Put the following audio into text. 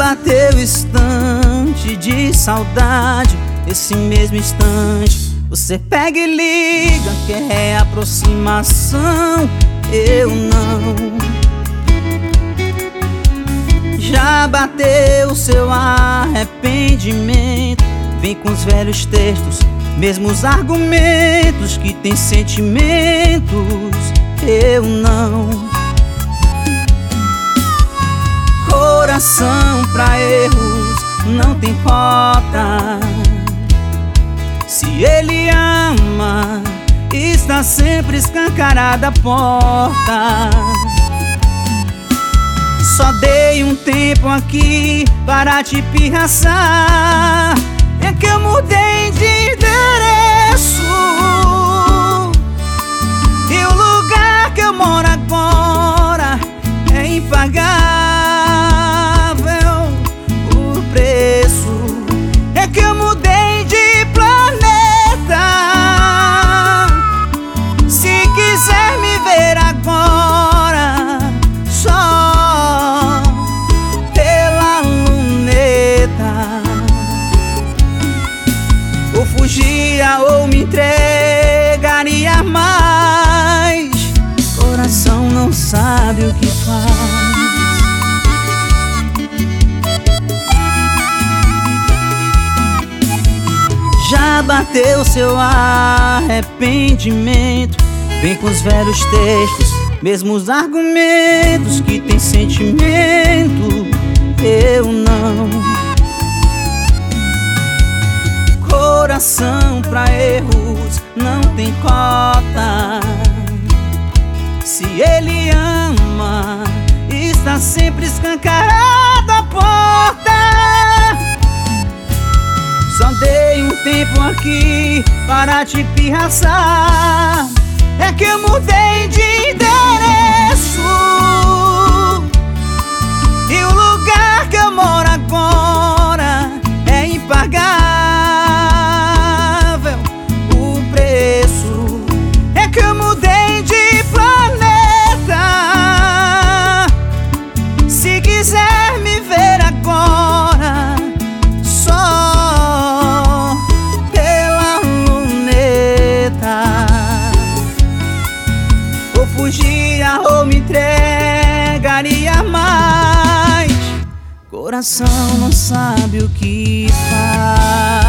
Bateu instante de saudade. Nesse mesmo instante Você pega e liga Quer aproximação? Eu não. Já bateu seu arrependimento. Vem com os velhos textos Mesmos argumentos que tem sentimentos. Eu não. Coração cota Se ele ama Está sempre escancarada a porta. Só dei um tempo aqui para te pirraçar. É que eu mudei de endereço. E o lugar que eu moro agora é impagável fugia ou me entregaria mais. Coração não sabe o que faz. Já bateu seu arrependimento. Vem com os velhos textos, mesmos argumentos que tem sentimento. Coração pra erros não tem cota. Se ele ama, está sempre escancarada a porta. Só dei um tempo aqui para te pirraçar. É que eu mudei de Coração não sabe o que faz.